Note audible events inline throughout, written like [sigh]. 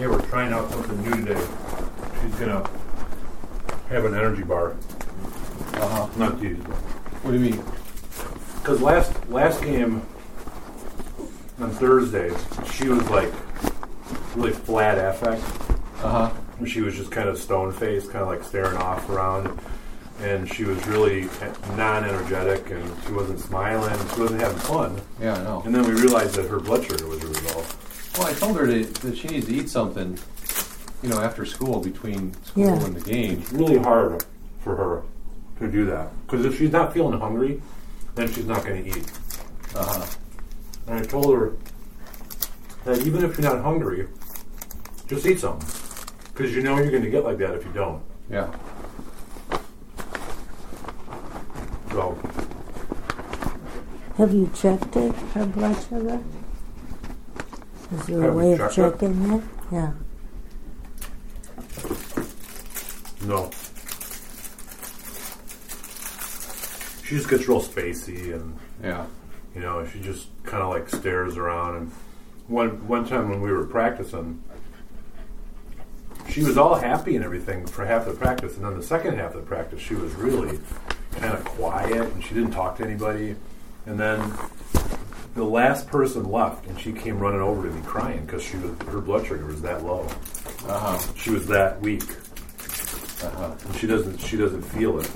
Hey, we're trying out something new today. She's gonna have an energy bar. Uh-huh. Not these, but What do you mean? Because last last game on Thursday, she was like really flat affect. Uh-huh. She was just kind of stone faced, kind of like staring off around, and she was really non-energetic, and she wasn't smiling. She wasn't having fun. Yeah, I know. And then we realized that her blood sugar was. Well, I told her to, that she needs to eat something, you know, after school, between school Yeah. and the game. It's really hard for her to do that because if she's not feeling hungry, then she's not going to eat. Uh-huh. And I told her that even if you're not hungry, just eat something. Because you know you're going to get like that if you don't. Yeah. So, Have you checked it, her blood sugar? Is there a way of checked it? checking it? Yeah. no. She just gets real spacey and, Yeah. you know, she just kind of like stares around. And one, one time when we were practicing, she was all happy and everything for half the practice. And then the second half of the practice, she was really kind of quiet and she didn't talk to anybody. And then the last person left, and she came running over to me crying because she was her blood sugar was that low. Uh-huh. She was that weak, Uh-huh. and she doesn't she doesn't feel it.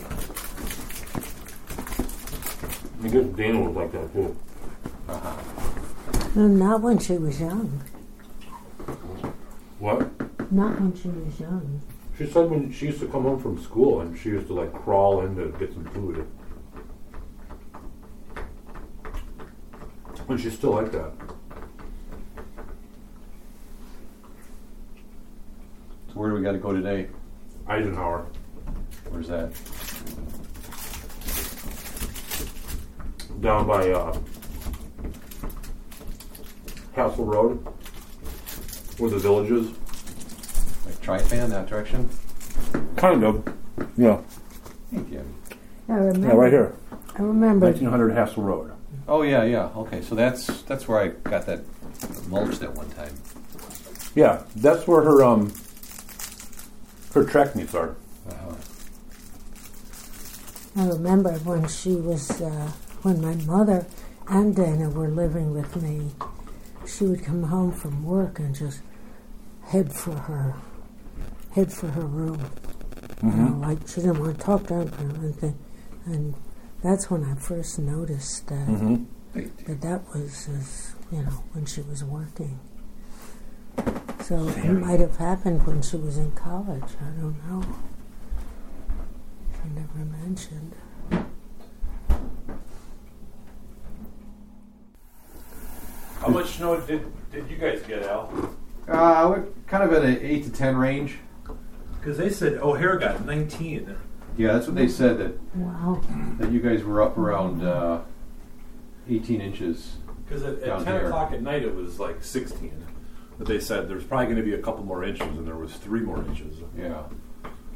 I guess Dana was like that too. No, not when she was young. What? Not when she was young. She said when she used to come home from school and she used to like crawl in to get some food. And she's still like that. So where do we got to go today? Eisenhower. Where's that? down by uh, Castle Road, where the village is. Like Trifan, that direction? Kind of. Yeah. Thank you. I remember. Yeah, right here. I remember. 1900 Hassell Road. Oh, yeah, yeah. Okay, so that's that's where I got that mulched at one time. Yeah, that's where her um her track meets are. Uh-huh. I remember when she was, uh, when my mother and Dana were living with me, she would come home from work and just head for her, head for her room. You know, like she didn't want to talk to her or anything. And that's when I first noticed that Mm-hmm. that, that was, as, you know, when she was working. So it might have happened when she was in college. I don't know. She never mentioned. How much snow did did you guys get, Al? Uh, we're kind of in an 8 to 10 range. Because they said O'Hare got 19. Yeah, that's what they said, that, Wow. that you guys were up around uh, 18 inches. Because at, Down at 10 here. o'clock at night it was like 16. But they said there's probably going to be a couple more inches, and there was three more inches. Yeah.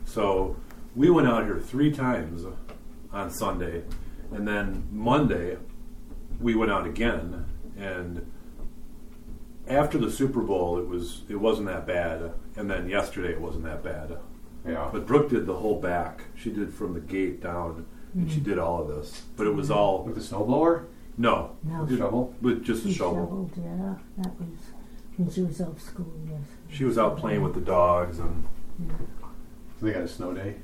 So we went out here three times on Sunday, and then Monday we went out again. And after the Super Bowl, it was it wasn't that bad, and then yesterday it wasn't that bad. Yeah. But Brooke did the whole back. She did from the gate down, and she did all of this. But it was all With the snowblower? no, No. The shovel? with just a She shovel. shoveled, yeah. That was when she was off school, yes. She was out playing with the dogs, and So they got a snow day?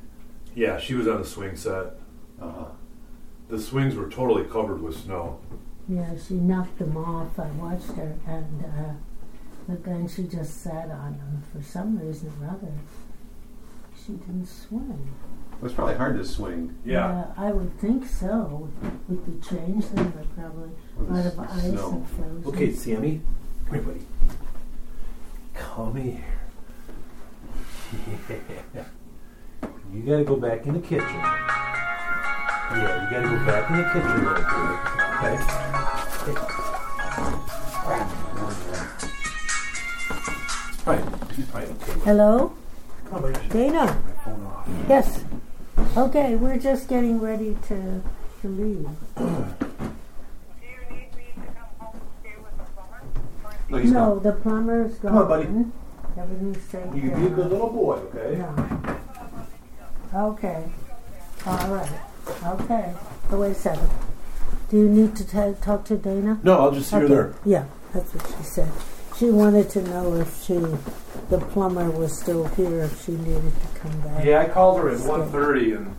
yeah, she was on the swing set. Uh-huh. The swings were totally covered with snow. Yeah, she knocked them off. I watched her, and uh, but then she just sat on them for some reason or other. She didn't swim. It was probably hard to swing. Yeah. I would think so. With the change, then they're probably with a lot of s- ice snow. and frozen. Okay, Sammy. Come here, buddy. Come here. Yeah. [laughs] You gotta go back in the kitchen. Yeah, you gotta go back in the kitchen, little boy. Okay? Right. He's probably okay. Hello, Come on, buddy. Dana. My phone off. Yes. Okay, we're just getting ready to to leave. Do you need me to come home and stay with the plumber? No, he's no, gone. the plumber's gone. Come on, buddy. Everything's taken You can be a good little boy, okay? No. Okay. All right. Okay. So wait a second. Do you need to talk to Dana? No, I'll just see her there. Yeah, that's what she said. She wanted to know if she, the plumber was still here, if she needed to come back. Yeah, I called her at 1.30 and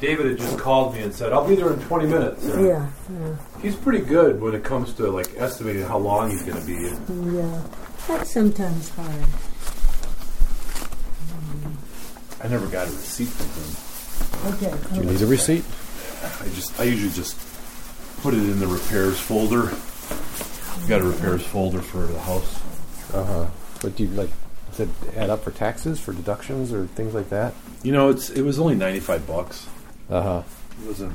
David had just called me and said, I'll be there in 20 minutes. And Yeah, yeah, He's pretty good when it comes to like estimating how long he's going to be. yeah. That's sometimes hard. I never got a receipt from him. Okay. Do you oh. need a receipt? I just I usually just put it in the repairs folder. Got a repairs folder for the house. Uh huh. But do you like? Does it add up for taxes, for deductions, or things like that? You know, it's it was only 95 bucks. Uh huh. It wasn't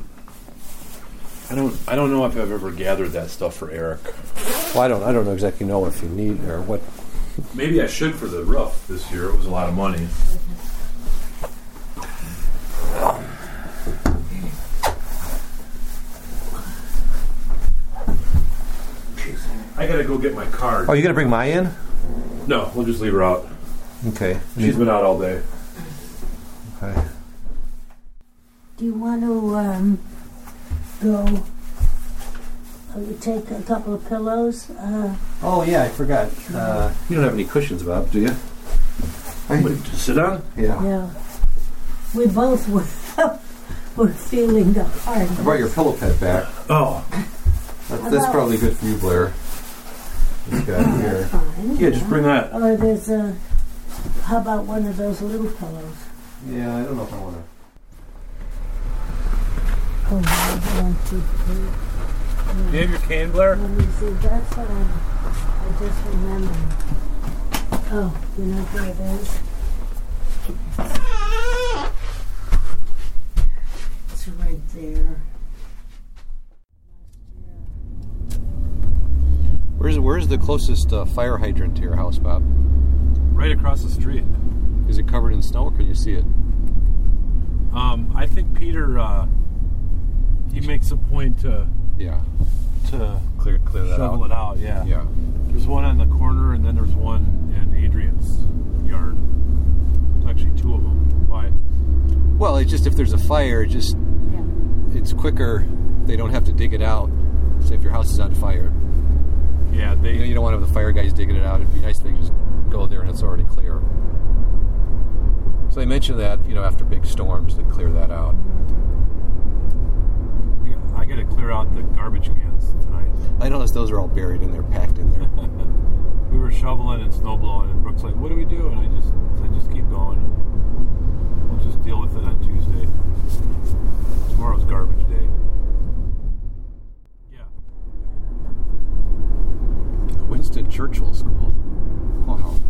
I don't I don't know if I've ever gathered that stuff for Eric. Well, I don't. I don't know exactly know if you need or what. Maybe I should for the roof this year. It was a lot of money. I gotta go get my card. Oh, you gonna bring my in? No, we'll just leave her out. Okay. She's been out all day. Okay. Do you want to um, go? uh, take a couple of pillows. Uh, Oh yeah, I forgot. Uh, you don't have any cushions, Bob, do you? Wait, to sit on? Yeah. yeah, we both were, [laughs] were feeling the heart. I brought your pillow pet back. Oh, That's, that's probably good for you, Blair. It's got here. Fine. yeah, just bring that. Or there's a. How about one of those little pillows? Yeah, I don't know if I want to. Oh, one, two, three. Do you have your cane, Blair? Let me see. That's what I'm. I just remembered. Oh, you know where it is? It's right there. Where's Where's the closest uh, fire hydrant to your house, Bob? Right across the street. Is it covered in snow, or can you see it? Um, I think Peter, uh, he makes a point to Yeah. to Clear clear that shovel out. it out. Yeah. Yeah. There's one on the corner, and then there's one in Adrian's yard. There's actually two of them. Why? Well, it's just if there's a fire, it just Yeah. it's quicker. They don't have to dig it out. Say if your house is on fire, Yeah, you, know, you don't want to have the fire guys digging it out. It'd be nice if they just go there and it's already clear. So they mentioned that you know after big storms they clear that out. I got to clear out the garbage cans tonight. I noticed those are all buried in there, packed in there. [laughs] We were shoveling and snow blowing, and Brooke's like, "What do we do?" And I just said, "Just keep going. We'll just deal with it on Tuesday. Tomorrow's garbage day." Yeah. Winston Churchill School. Wow.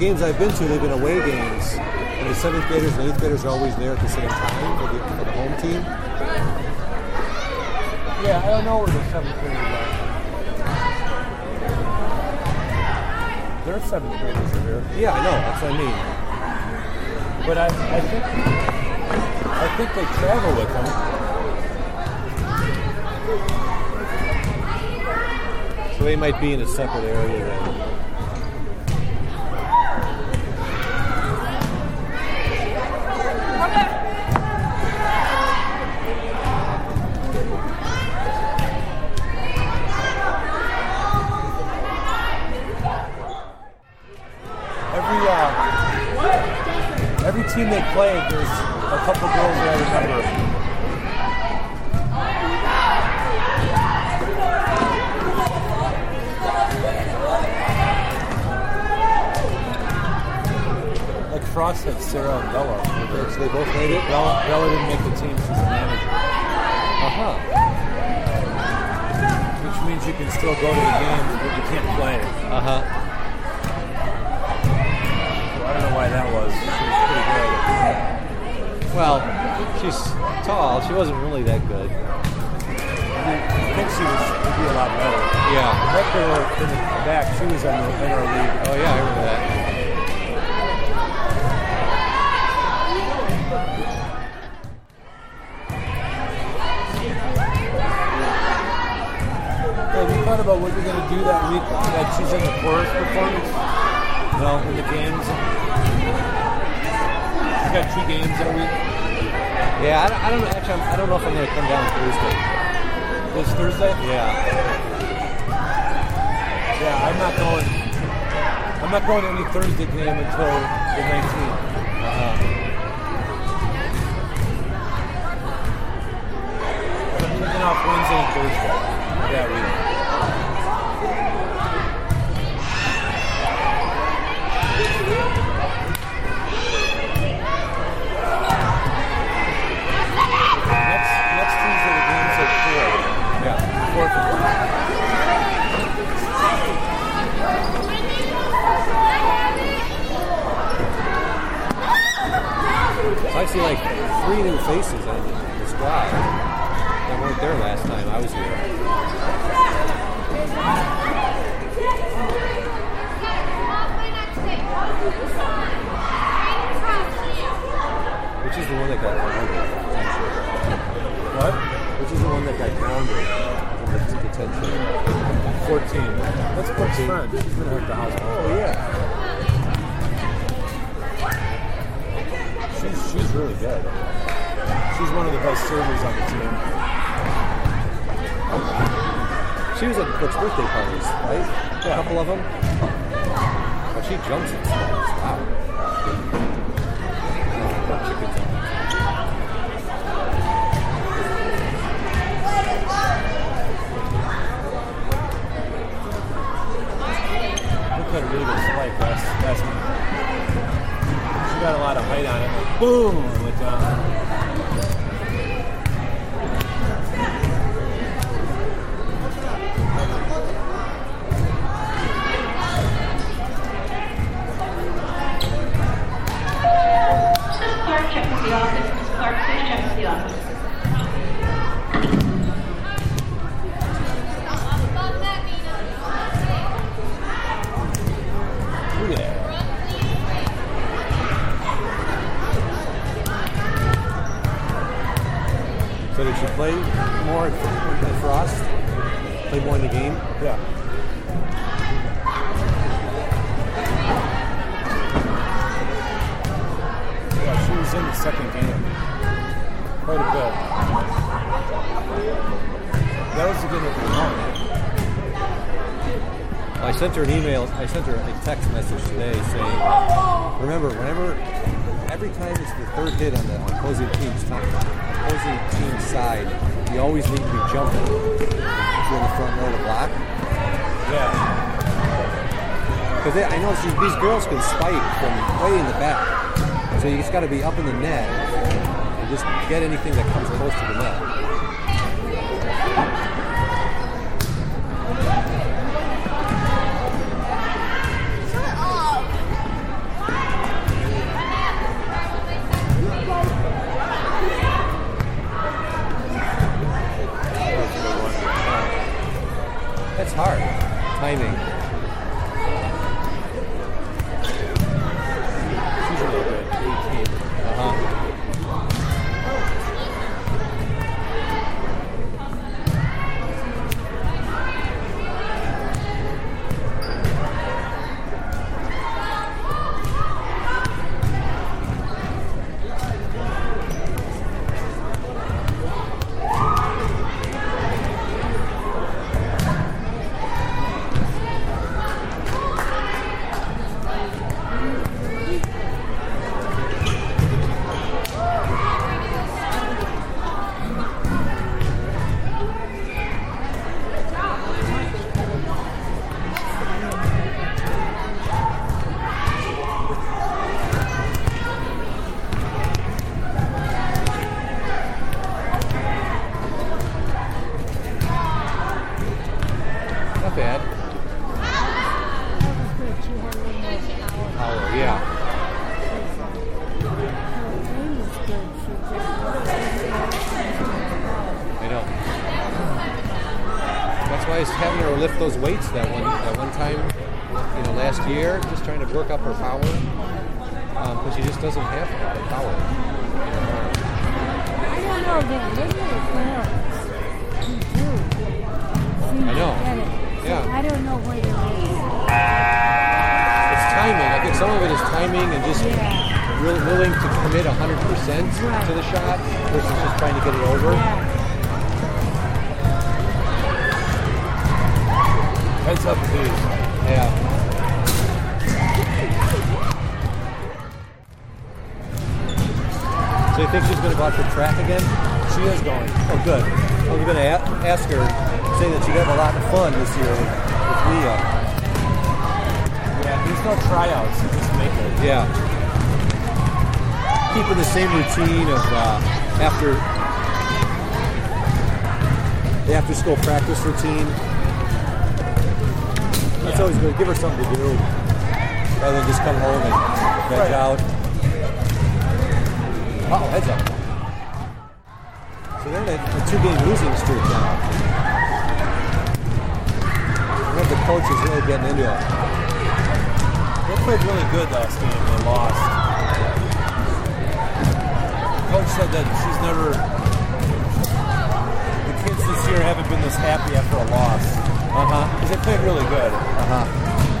Games I've been to, they've been away games, and the seventh graders and eighth graders are always there at the same time for the, for the home team. Yeah, I don't know where the seventh graders are. Their seventh graders are here. Yeah, I know. That's what I mean. But I, I think I think they travel with them. So they might be in a separate area then. Every uh, every team they played, there's a couple girls that I remember. Frost had Sarah and Bella. So they both made it. Bella, Bella didn't make the team; huh. Which means you can still go to the games, but you can't play. it. Uh huh. So I don't know why that was. She was pretty good. Well, she's tall. She wasn't really that good. I think she was would be a lot better. Yeah. Right there in the back, she was the, in our league. Oh yeah, I remember that. Have you thought about what you're going to do that week that she's in the chorus performance? No, in the games. You got two games that week. Yeah, I don't, I don't actually. I'm, I don't know if I'm going to come down Thursday. This Thursday? Yeah. Yeah, I'm not going. I'm not going to any Thursday game until the 19th. Uh-huh. Off Wednesday and Thursday that week. Next, next Tuesday the game's at four. Yeah, four o'clock. So I see like three new faces on the, squad that weren't there last time I was here. Which is the one that got grounded? What? Which is the one that got grounded? Detention. 14. That's Brooke's friend. She's been at the house. Oh yeah. She's really good. She's one of the best servers on the team. She was at the Brooke's birthday parties, right? A couple of them. Oh, she jumps in spots. Wow. Chicken jump. Brooke really good spike last last got a lot of height on it. Like, boom! Went down. Um, I sent her a text message today saying, "Remember, whenever, every time it's the third hit on the opposing team's top, opposing team's side, you always need to be jumping if you're in the front row to block. Yeah. Because I know these, these girls can spike from way in the back, so you just got to be up in the net and just get anything that comes close to the net. That's hard. Timing. after school practice routine. That's yeah. always good. Give her something to do rather than just come home and veg right. out. Oh, heads up. So they're in a two game losing streak now. I of the coaches really getting into it. They played really good last game. They lost. The coach said that she's never kids this year haven't been this happy after a loss. Uh huh. Because they played really good. Uh huh.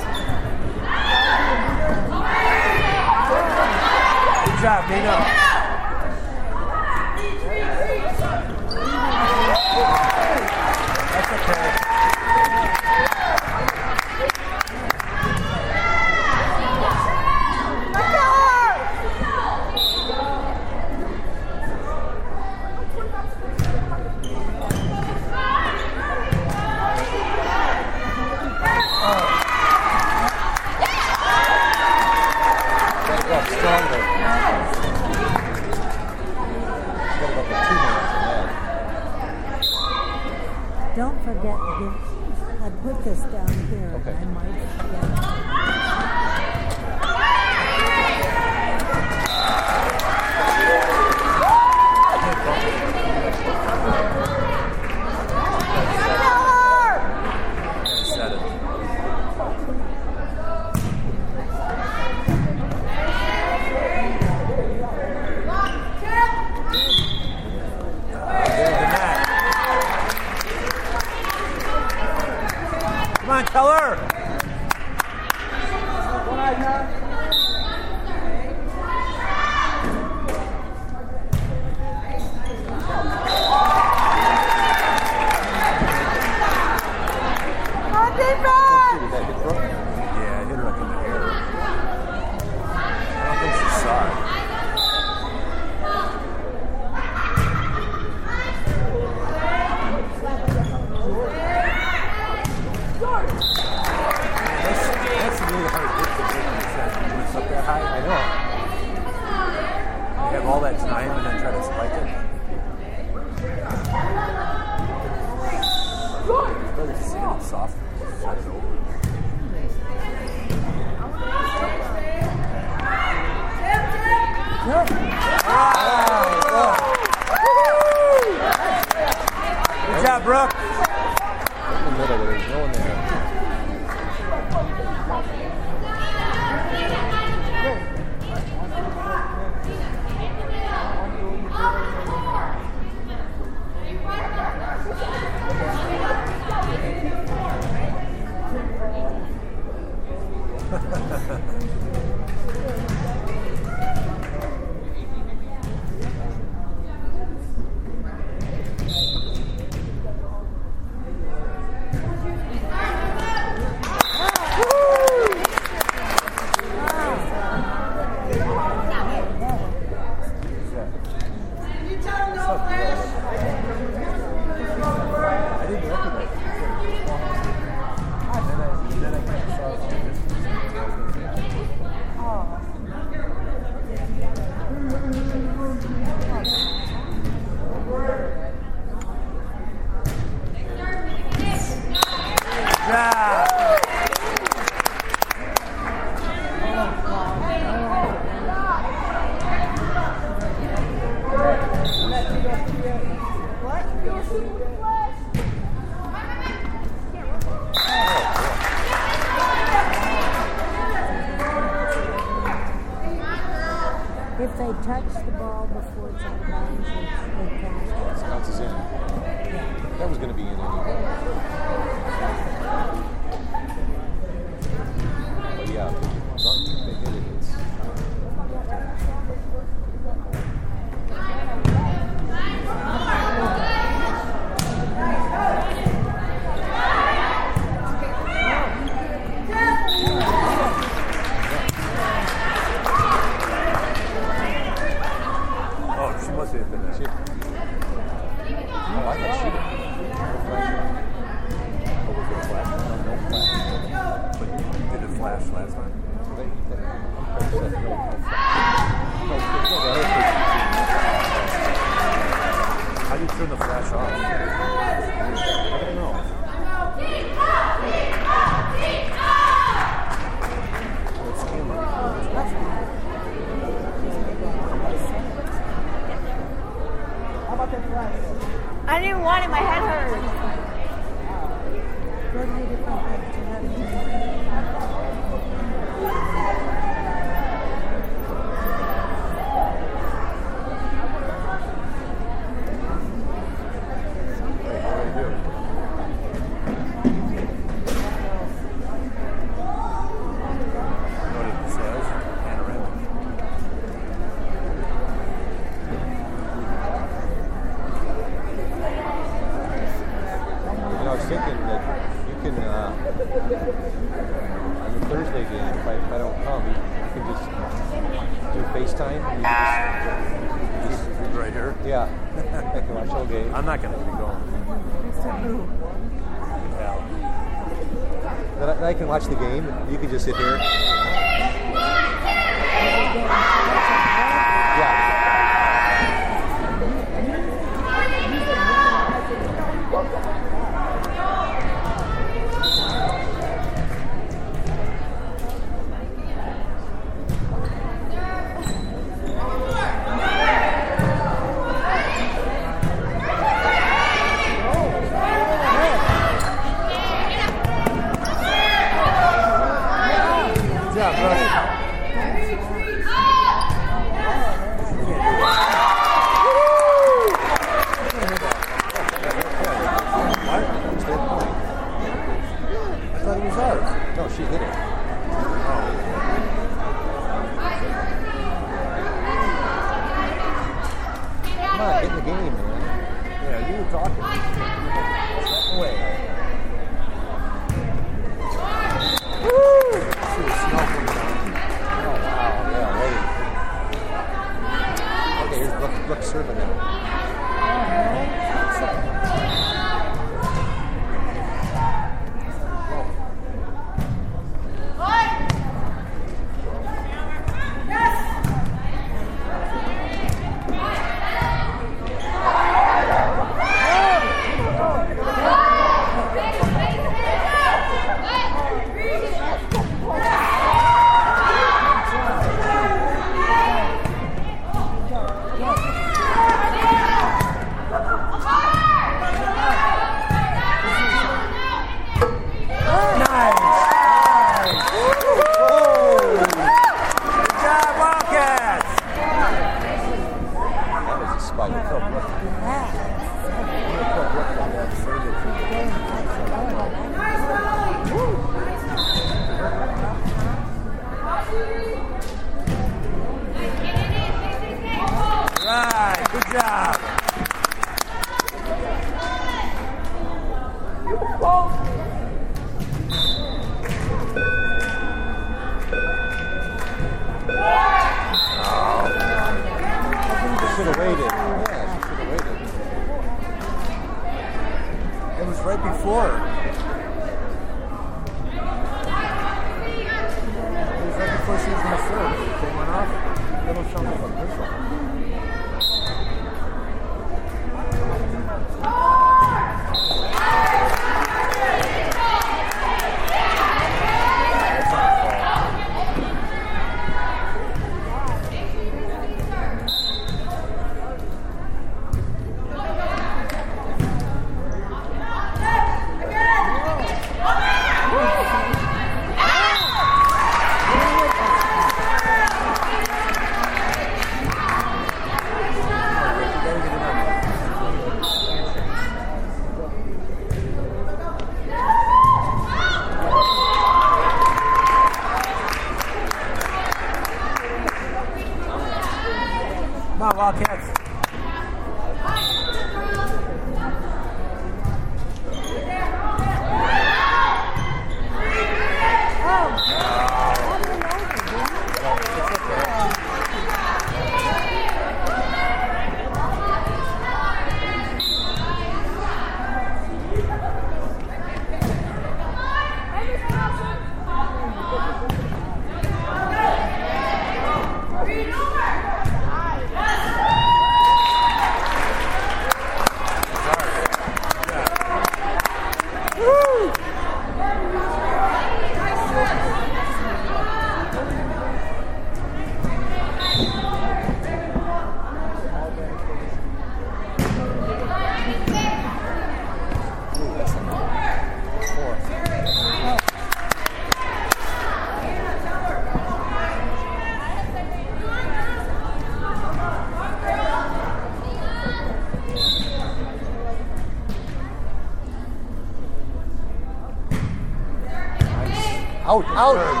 好。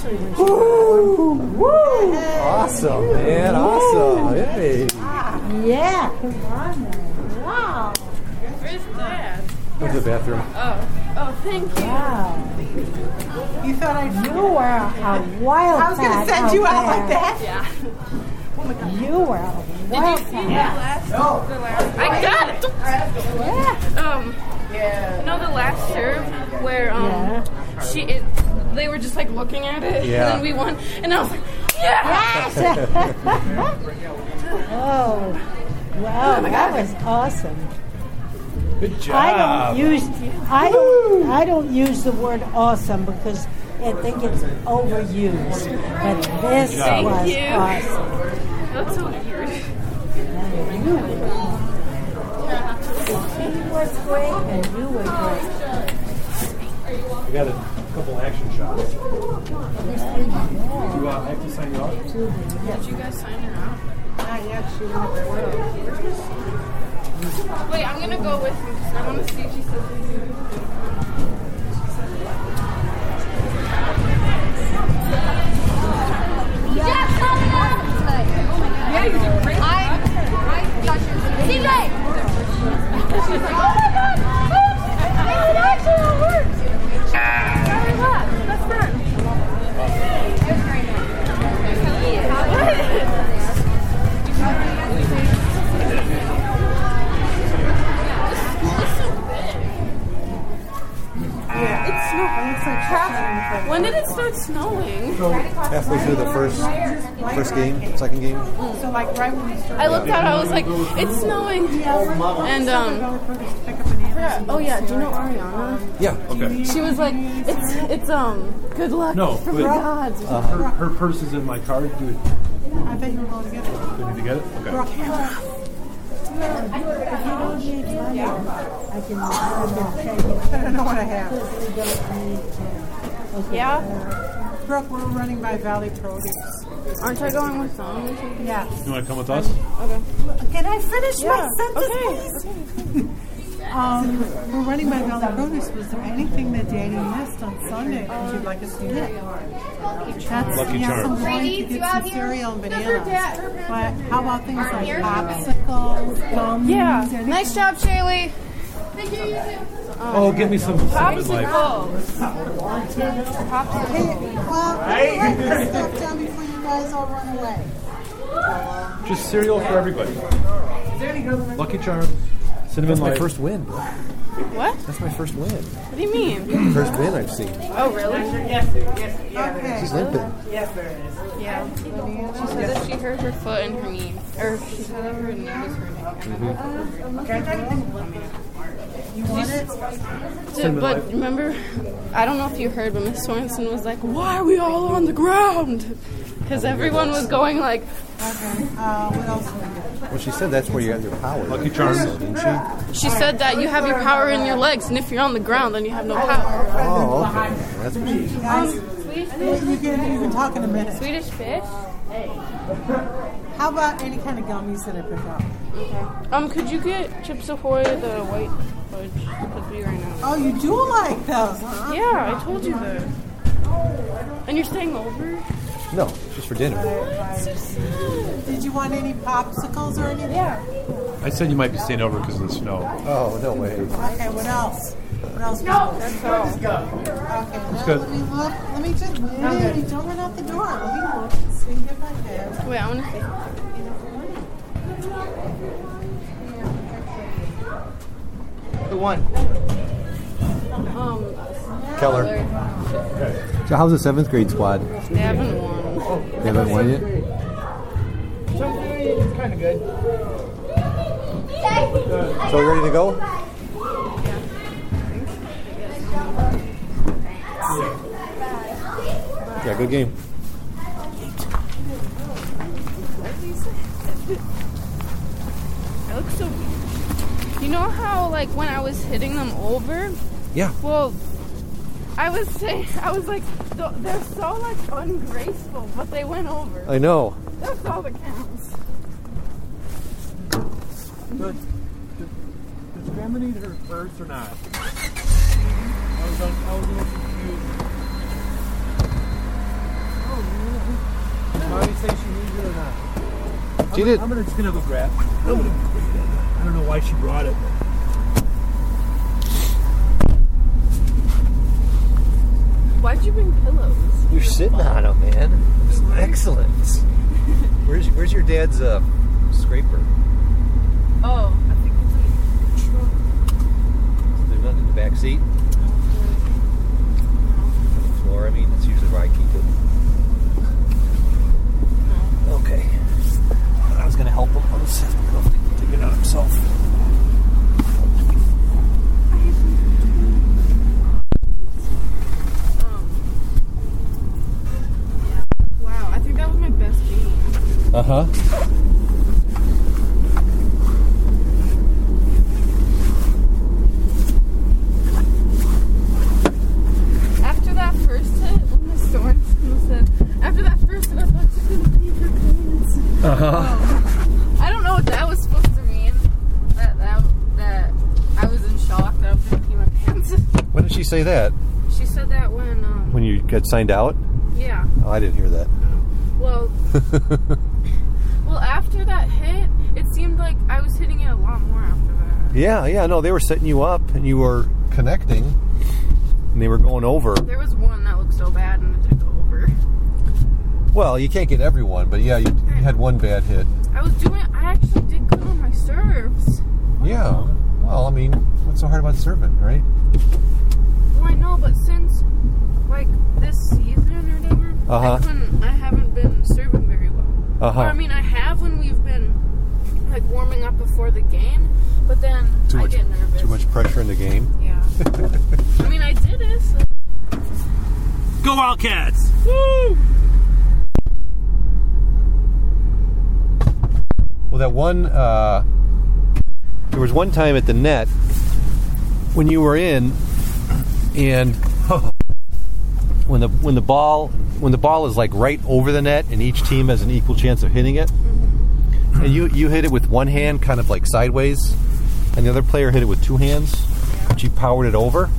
Especially when she Woo! Awesome, man. Awesome. Hey. Yeah. Come on now. Wow. Where's Dad? Go to the bathroom. Oh, oh, thank you. Wow. You thought I'd You were a wild I was going to send you out there. like that. Yeah. Oh my God. You were a Did wild you see the like looking at it [laughs] Yeah. and then we won and I was like yeah. [laughs] [laughs] oh, wow, oh that was awesome. Good job. I don't use I don't I don't use the word awesome because I think it's overused. But this job. was you. awesome. That's so weird. And you were- was great and you were great. We got a couple action shots. You uh, have to sign you off? Did you guys sign her out? Not yet. She went to work. Wait, I'm gonna go with you because I want to see if she says anything. Second game. So, like, right when we started. I looked out. I was like, "It's snowing," and um, oh yeah, do you know Ariana? Yeah. Okay. She was like, "It's it's um, good luck No, for wait. gods." Her, her purse is in my car. Do it. Do I thought you were going to get it. you need to get it? Okay. If you don't need money, I can, I can take it. I don't know what I have. You don't need to. Okay. Yeah, Brooke, we're running by Valley Produce. aren't I going with them? or something? Yes. You want to come with us? Okay. Can I finish Yeah. my sentence, Okay. please? [laughs] Um, we're running by Valley Produce. Was there anything that Danny missed on Sunday that you'd like us to get? That's, Lucky yes, Charms. I'm going to get you some cereal and bananas. dad- her parents- But how about things like here? popsicles, gums? Yeah. Nice job, Shaylee. Thank you, you too. Oh, get me some cinnamon life. Popsicles. Hey, uh, well, let me write this stuff down before you guys all run away. Just cereal for everybody. Lucky Charms, cinnamon That's my life. first win. bro. What? That's my first win. What do you mean? First win I've seen. Oh, really? Okay. She's limping. Yes, there it is. Yeah. She said that she hurt her foot and her knee, or she said that her knee was hurting. You want it? Did- but remember, I don't know if you heard, but Miss Sorensen was like, "Why are we all on the ground?" Because everyone was going like, Okay. Uh, what else? do we get? Well, she said that's where you have your power. Lucky Charms. didn't she? she said that you have your power in your legs, and if you're on the ground, then you have no power. Oh, okay. That's what she said. Guys, you can, you can talk in a minute. Swedish fish. How about any kind of gummies that I pick up? Okay. Um, could you get Chips Ahoy the white fudge? Because we right now. Oh, you do like those, huh? Yeah, I told you that. And you're staying over? No, just for dinner. Did you want any popsicles or anything? Yeah. I said you might be staying over because of the snow. Oh, no way. Okay, what else? What else? No, that's all. Okay, now good. let me look. Let me just. Wait, don't run out the door. Let me look and see if I have. Wait, I want to see. Who won? Um, Keller. So how's the seventh grade squad? they haven't won. They haven't won yet? It's kind of good. So we ready to go? Yeah, good game. It looks so. You know how, like, when I was hitting them over? Yeah. Well, I was saying, [laughs] I was like, they're so, like, ungraceful, but they went over. I know. That's all that counts. Does, does, does Grandma need her purse or not? I was, on, I was a little confused. Oh, Mommy say she needs it or not? She I'm, did. I'm gonna just gonna go grab. I'm gonna go grab it. I don't know why she brought it. Why'd you bring pillows? You're sitting on them, man. It's excellent. Where's where's your dad's uh, scraper? Oh, I think it's in the trunk. There's nothing in the back seat. Floor. I mean, that's usually where I keep it. Okay. I was gonna help him. I'll just have to go take it out himself. Wow, I think that was my best game. Uh huh. After that first hit, when the storm said, after that first hit, I thought you were gonna leave your pants. Uh-huh. I don't know what that was supposed to mean. That that that I was in shock that I was gonna pee my pants. When did she say that? she said that when um When you got signed out? yeah. Oh, I didn't hear that. Well [laughs] well after that hit, it seemed like I was hitting it a lot more after that. Yeah, yeah, no, they were setting you up and you were connecting and they were going over. There was one that looked so bad and it did go over. Well, you can't get everyone, but yeah, you, you had one bad hit. I was doing I actually did good on my serves. Yeah. Well, I mean, what's so hard about serving, right? Well I know, but since like this season or whatever, Uh-huh. I couldn't I haven't been serving very well. Uh-huh. Or, I mean I have when we've been like warming up before the game, but then Too I much, get nervous. too much pressure in the game. Yeah. [laughs] I mean I did it, so Go Wildcats! Woo! Well, that one, uh, there was one time at the net when you were in, and when the when the ball when the ball is like right over the net, and each team has an equal chance of hitting it, and you you hit it with one hand, kind of like sideways, and the other player hit it with two hands, but you powered it over.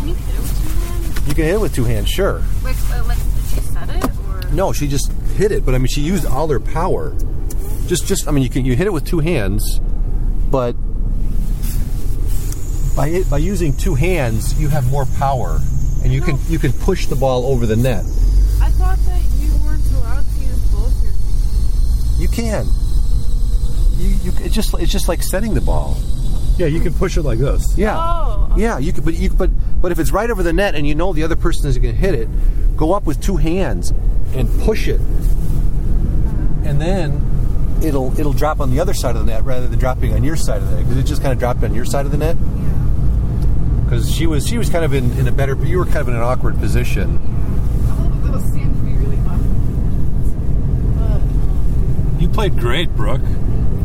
can you hit it with two hands? You can hit it with two hands, sure. Like uh, like did she set it or No, she just hit it, but I mean, she used all her power. Just, just, I mean, you can you hit it with two hands, but by it, by using two hands, you have more power, and you can you can push the ball over the net. I thought that you weren't allowed to use both your. You can. You, you it's just it's just like setting the ball. Yeah, you can push it like this. Yeah. Oh. Yeah, you could, but you but but if it's right over the net and you know the other person is going to hit it, go up with two hands and push it, and then it'll it'll drop on the other side of the net rather than dropping on your side of the net because it just kind of dropped on your side of the net. Because she was she was kind of in, in a better you were kind of in an awkward position. Oh, those seem to be really awkward. You played great, Brooke.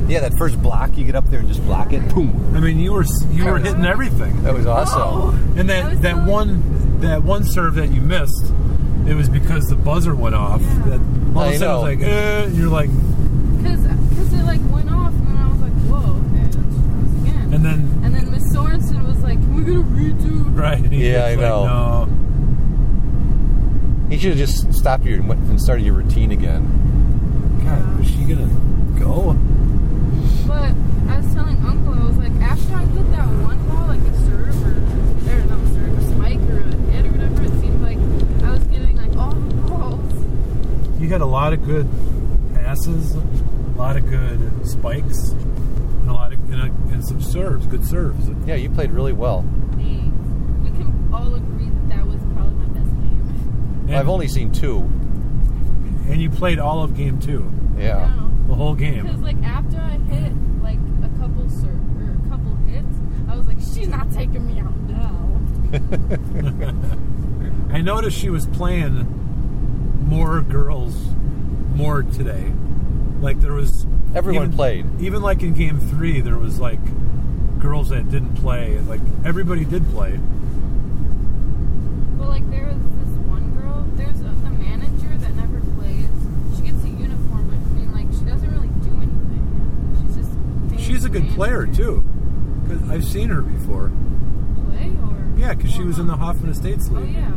Yeah, that first block you get up there and just block it. Boom. I mean, you were you were hitting everything. That was awesome. And that that one that one serve that you missed, it was because the buzzer went off. That all of I a sudden know. it was like, eh, and you're like, Because because it like went off and then I was like, whoa, okay, let's try this again. and then And then Miss Sorensen was like, "Can we get a redo?" right. and he Yeah, was I like, know. No. You should have just stopped your and went and started your routine again. God, was she gonna go? But I was telling Uncle, I was like, after I hit that one ball, like a serve or, or not a serve, a spike or a hit or whatever, it seemed like I was getting like all the balls. You got a lot of good passes, a lot of good spikes, and a lot of and, a, and some serves, good serves. Yeah, you played really well. Thanks. We can all agree that that was probably my best game. And, I've only seen two. and you played all of game two, Yeah. No. the whole game. Because like after I hit like a couple serve or a couple hits, I was like, she's not taking me out now. [laughs] I noticed she was playing more girls more today. Like there was Everyone even- played. Even like in game three, there was like girls that didn't play. Like everybody did play. But like there was this one girl, there's a, a manager that never plays. She gets a uniform, but I mean like she doesn't really do anything. She's just. She's a good player too. Cause I've seen her before. Play or? Yeah, because she was in the Hoffman Estates League. Oh League. yeah.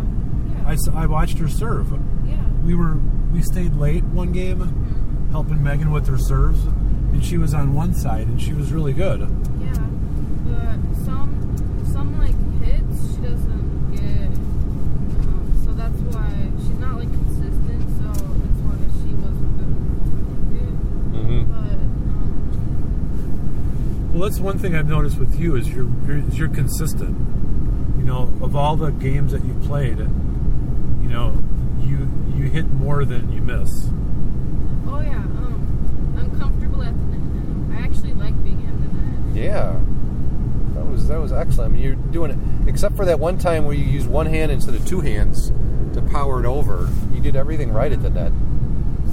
I, I watched her serve. Yeah. We were we stayed late one game, Mm-hmm. helping Megan with her serves, and she was on one side, and she was really good. Yeah. But some some like hits she doesn't get. Um, so that's why she's not like consistent. So that's why she wasn't good. Mhm. But um, Well, that's one thing I've noticed with you is you're, you're you're consistent. You know, of all the games that you played, you know, you you hit more than you miss. oh yeah. Um, I'm comfortable at the net. I actually like being at the net. Yeah, that was that was excellent. I mean, you're doing it, except for that one time where you used one hand instead of two hands to power it over. You did everything right at the net.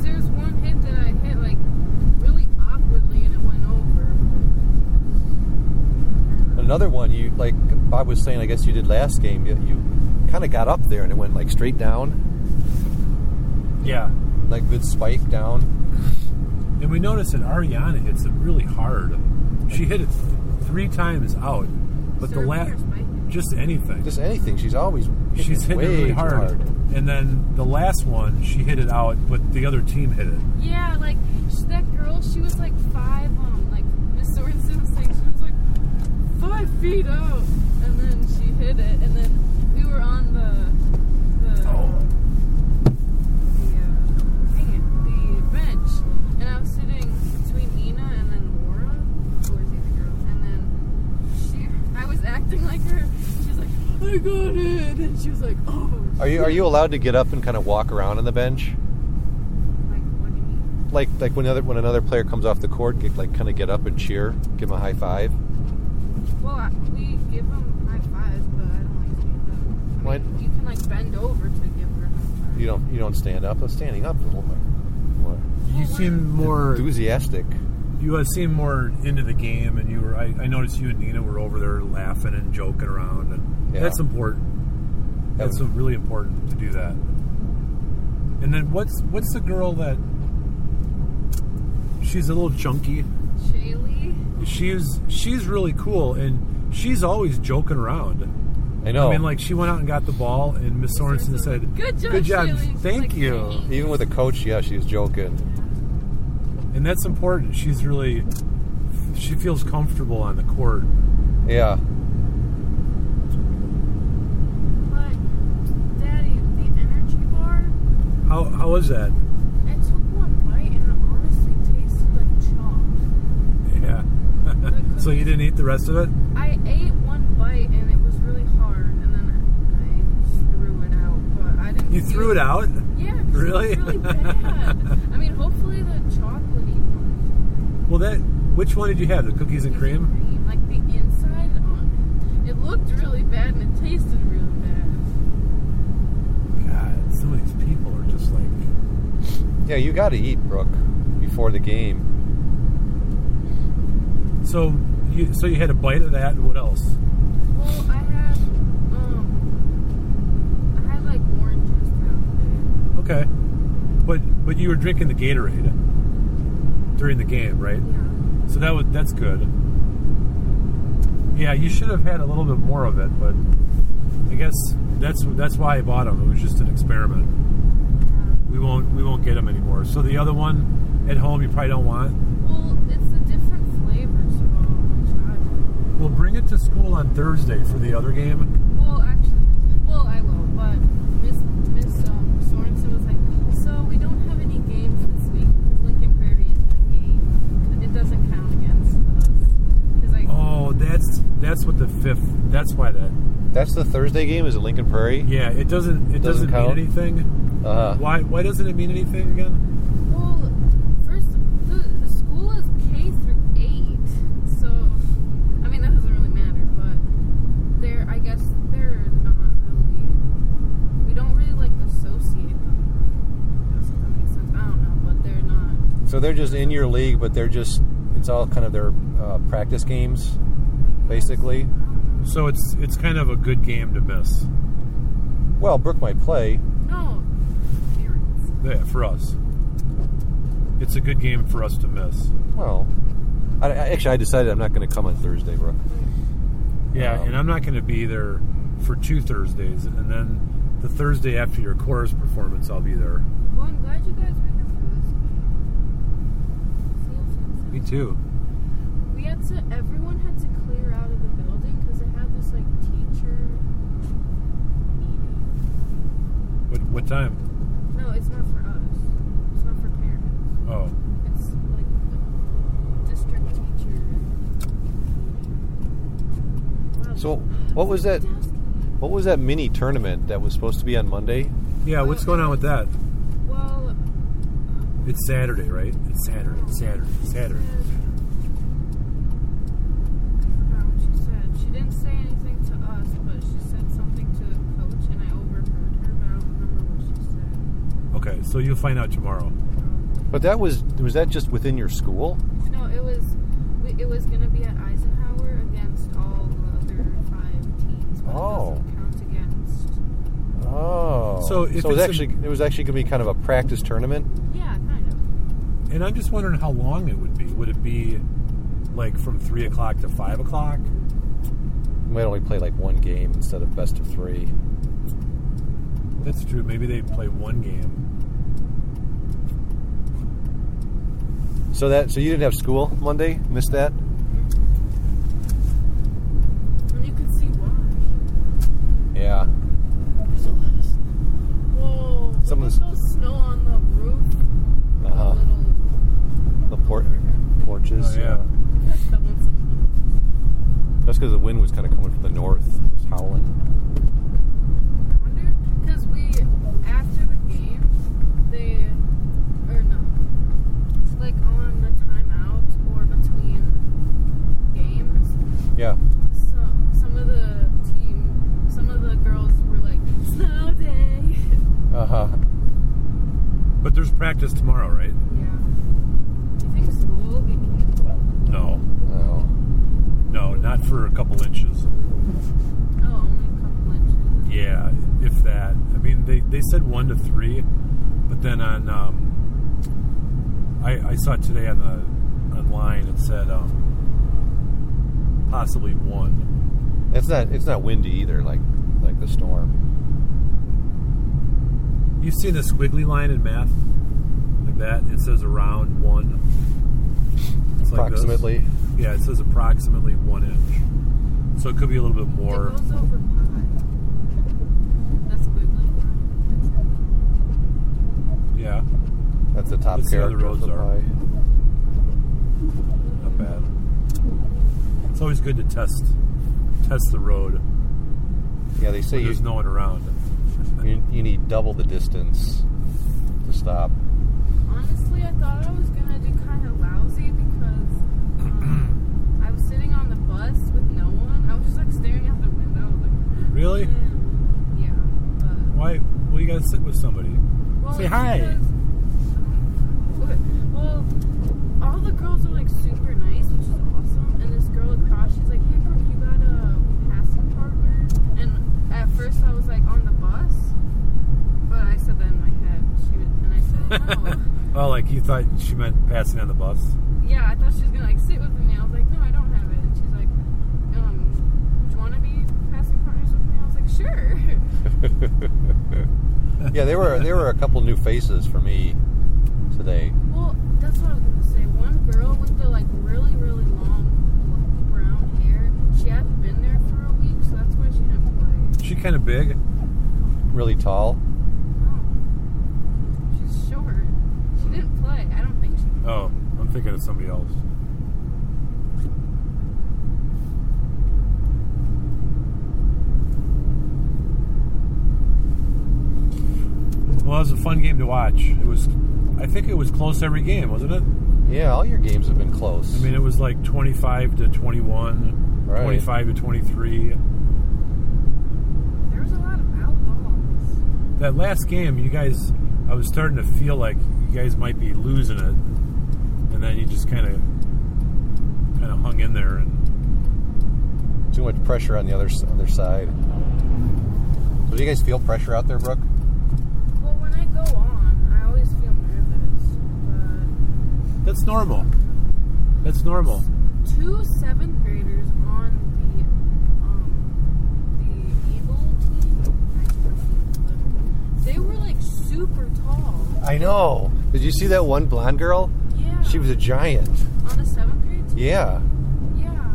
There's one hit that I hit like really awkwardly and it went over. Another one, you like Bob was saying. I guess you did last game. You, you kind of got up there and it went like straight down, Yeah, like good spike down. and we noticed that Ariana hits it really hard. She hit it three times out, but the last just anything. Just anything. She's always hitting She's it hitting it way really too hard. And then the last one, she hit it out, but the other team hit it. Yeah, like that girl, she was like five. Um, like Miss Sorensen was saying, she was like five feet out, and then she hit it, and then we were on the the the uh, dang it, the bench, and I was sitting between Nina and then Laura, who the girl, and then she, I was acting like her. She's like, I got it, and she was like, oh. Are you are you allowed to get up and kind of walk around on the bench? Like, what do you mean? Like like when another when another player comes off the court, get, like kind of get up and cheer, give him a high five. Well, I, we give them high fives, but I don't like stand up. I mean, you can like bend over to give her a high five. You don't you don't stand up. Well, standing up is a little more, more You seem more enthusiastic. You uh, seem more into the game, and you were. I, I noticed you and Nina were over there laughing and joking around, and Yeah. that's important. That's Yeah. really important to do that. And then what's what's the girl that? She's a little chunky. Shaylee. She's she's really cool, and she's always joking around. I know. I mean, like she went out and got the ball, and Miss Sorensen said, Good job, Good job, Shaylee." thank Like, you." Even with the coach, yeah, she's joking. And that's important. She's really she feels comfortable on the court. Yeah. But, Daddy, the energy bar, How how was that? I took one bite and it honestly tasted like chalk. Yeah. So you didn't eat the rest of it? I ate one bite and it was really hard, and then I threw it out. But I didn't. You threw it out? Yeah. 'cause Really? It was really bad. I mean, hopefully the chocolatey one. Well, that which one did you have? The cookies and cream? Like the inside, on it looked really bad and it tasted really bad. God, some of these people are just like. Yeah, you got to eat, Brooke, before the game. So you so you had a bite of that, and what else? Well, I had um, I had like oranges throughout the day. Okay, but but you were drinking the Gatorade during the game, right? Yeah. So that was that's good. Yeah, you should have had a little bit more of it, but I guess that's that's why I bought them. It was just an experiment. Yeah. We won't we won't get them anymore. So the other one at home you probably don't want. Well, it's a different flavor, so I'll try it. We'll bring it to school on Thursday for the other game. Well, actually, well, I will, but Miss Miss um, Sorensen was like, so we don't have any games this week. Lincoln Prairie is the game. It doesn't count against us. 'Cause I, Oh, that's that's what the fifth. That's why that. That's the Thursday game. Is it Lincoln Prairie? Yeah, it doesn't. It doesn't, Doesn't count? mean anything. Uh-huh. Why? Why doesn't it mean anything again? well, first, the, the school is K through 8, so, I mean, that doesn't really matter, but they're, I guess, they're not really, we don't really, like, associate them. I guess if that makes sense. I don't know, but they're not. So they're just in your league, but they're just it's all kind of their uh, practice games, basically. So it's it's kind of a good game to miss. Well, Brooke might play. No, parents. Yeah, for us. It's a good game for us to miss. Well, I, I- actually, I decided I'm not going to come on Thursday, Brooke. Yeah, Um, and I'm not going to be there for two Thursdays, and then the Thursday after your chorus performance, I'll be there. Well, I'm glad you guys were here for this. Me too. We had to. Everyone had to clear out of the building because they had this like teacher meeting. What what time? No, it's not for us. It's not for parents. Oh, It's like the district teacher. Wow, So, what was that? What was that mini tournament that was supposed to be on Monday? yeah. What's going on with that? Well, It's Saturday, right? It's Saturday. Saturday. Saturday. I forgot what she said. She didn't say anything to us, but she said something to the coach, and I overheard her, but I don't remember what she said. Okay, so you'll find out tomorrow. But that was was that just within your school? No, it was it was gonna be at Eisenhower against all the other five teams, but Oh. it count against. Oh, So so it was it's a- actually it was actually going to be kind of a practice tournament. Yeah, kind of. And I'm just wondering how long it would be. Would it be like from three o'clock to five o'clock? We might only play like one game instead of best of three. That's true. Maybe they play one game. So that so you didn't have school Monday? Missed that? And you could see why. Yeah. There's a lot of snow. Whoa! Some look of at those snow on the roof. Uh huh. The port porches. Oh, yeah. That That's because the wind was kind of coming from the north. It was howling. I wonder because we after the game they or no like on the timeout or between games Yeah. some some of the team some of the girls were like snow day Uh huh. But there's practice tomorrow, right? yeah do you think school will get canceled No. Oh. No, not for a couple inches. oh only a couple inches Yeah, if that. I mean, they, they said one to three, but then on um, I, I saw today on the online it said um, possibly one. It's not it's not windy either, like like the storm. You've seen the squiggly line in math, like that. It says around one. It's like this. Approximately. Yeah, it says approximately one inch. So it could be a little bit more. it goes over pi that's good Yeah, That's the top Let's see how the character. roads are. pie. not bad. It's always good to test test the road. Yeah, they say when you, there's no one around. you you need double the distance to stop. Honestly, I thought I was gonna do kind of lousy because um, I was sitting on the bus with no one. I was just like staring out the window. I was like, Really? yeah. Why? Well, you gotta sit with somebody. well, Say hi. because- um, [laughs] well, all the girls are like super nice, which is awesome. And this girl across, she's like, "Hey, Brooke, you got a passing partner?" And at first, I was like, "On the bus," but I said that in my head. She was, and I said, "No." Oh. [laughs] oh, like you thought she meant passing on the bus? Yeah, I thought she was gonna like sit with me. I was like, no, I don't have it. And she's like, um, do you want to be passing partners with me? I was like, sure. [laughs] yeah, there were there were a couple new faces for me today. well, that's what I was gonna say. One girl with the like really really long brown hair. She hadn't been there for a week, so that's why she didn't play. She kind of big. Really tall. Oh. She's short. She didn't play. I don't think she. Oh, I'm thinking of somebody else. Well, it was a fun game to watch. It was, I think it was close every game, wasn't it? Yeah, all your games have been close. I mean, it was like 25 to 21, Right. 25 to 23. There was a lot of outlaws. That last game, you guys, I was starting to feel like you guys might be losing it, and then you just kind of, kind of hung in there and Too much pressure on the other other side. So do you guys feel pressure out there, Brooke? Well, when I go on, I always feel nervous, but. That's normal. That's normal. two seventh graders on the um the Eagle team. They were like super tall I know. Did you see that one blonde girl? Yeah. She was a giant. on the seventh grade team. Yeah. Yeah,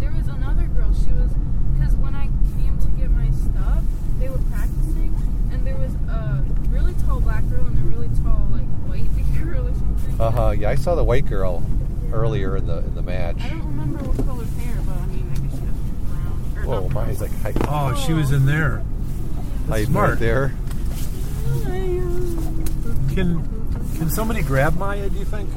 there was another girl. She was because when I came to get my stuff, they were practicing, and there was a really tall black girl and a really tall like white girl or something. Uh huh. Yeah, I saw the white girl earlier in the in the match. I don't remember what color hair, but I mean, I guess she has brown. Whoa, not mine's like hiding, Oh, she was in there. That's hiding smart. right there. Can can somebody grab Maya? Do you think?